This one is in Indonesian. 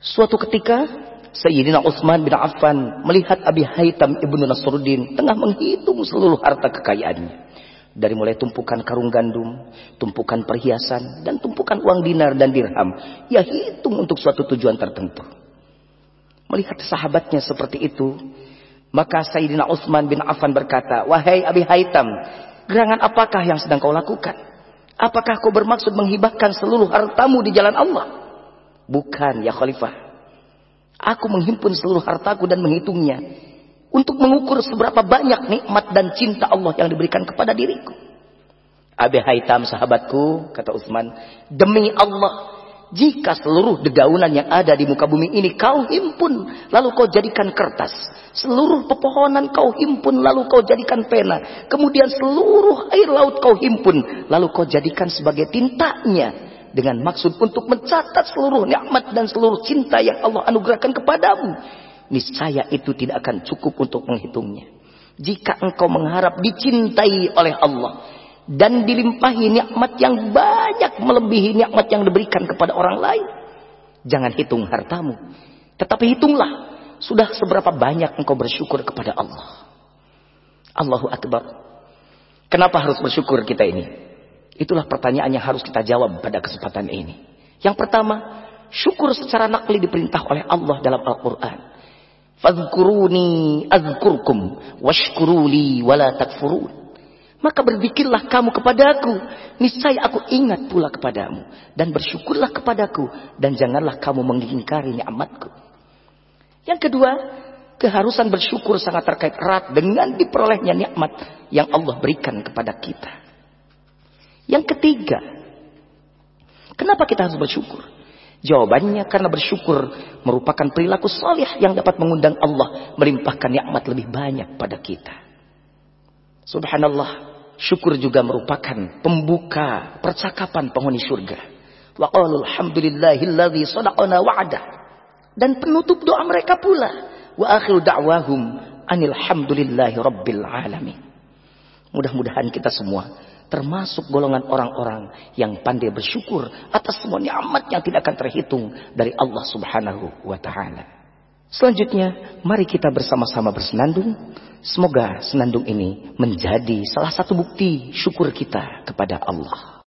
Suatu ketika Sayyidina Utsman bin Affan melihat Abi Haitam ibnu Nasruddin tengah menghitung seluruh harta kekayaannya. Dari mulai tumpukan karung gandum, tumpukan perhiasan, dan tumpukan uang dinar dan dirham. Ia hitung untuk suatu tujuan tertentu. Melihat sahabatnya seperti itu, maka Sayyidina Utsman bin Affan berkata, Wahai Abi Haitam, gerangan apakah yang sedang kau lakukan? Apakah kau bermaksud menghibahkan seluruh hartamu di jalan Allah? Bukan ya Khalifah. Aku menghimpun seluruh hartaku dan menghitungnya untuk mengukur seberapa banyak nikmat dan cinta Allah yang diberikan kepada diriku. Abi Haitam sahabatku, kata Utsman, demi Allah, jika seluruh dedaunan yang ada di muka bumi ini kau himpun, lalu kau jadikan kertas. Seluruh pepohonan kau himpun, lalu kau jadikan pena. Kemudian seluruh air laut kau himpun, lalu kau jadikan sebagai tintanya. Dengan maksud untuk mencatat seluruh nikmat dan seluruh cinta yang Allah anugerahkan kepadamu niscaya itu tidak akan cukup untuk menghitungnya. Jika engkau mengharap dicintai oleh Allah dan dilimpahi nikmat yang banyak melebihi nikmat yang diberikan kepada orang lain, jangan hitung hartamu, tetapi hitunglah sudah seberapa banyak engkau bersyukur kepada Allah. Allahu Akbar. Kenapa harus bersyukur kita ini? Itulah pertanyaan yang harus kita jawab pada kesempatan ini. Yang pertama, syukur secara nakli diperintah oleh Allah dalam Al-Quran. Fadhkuruni azkurkum washkuruli wala takfurun. Maka berzikirlah kamu kepadaku, niscaya aku ingat pula kepadamu dan bersyukurlah kepadaku dan janganlah kamu mengingkari nikmatku. Yang kedua, keharusan bersyukur sangat terkait erat dengan diperolehnya nikmat yang Allah berikan kepada kita. Yang ketiga, kenapa kita harus bersyukur? Jawabannya karena bersyukur merupakan perilaku salih yang dapat mengundang Allah melimpahkan nikmat lebih banyak pada kita. Subhanallah, syukur juga merupakan pembuka percakapan penghuni surga. Wa alhamdulillahilladzi sadaqana wa'ada. Dan penutup doa mereka pula wa akhiru da'wahum anil hamdulillahi rabbil alamin. Mudah-mudahan kita semua termasuk golongan orang-orang yang pandai bersyukur atas semua nikmat yang tidak akan terhitung dari Allah Subhanahu wa taala. Selanjutnya, mari kita bersama-sama bersenandung. Semoga senandung ini menjadi salah satu bukti syukur kita kepada Allah.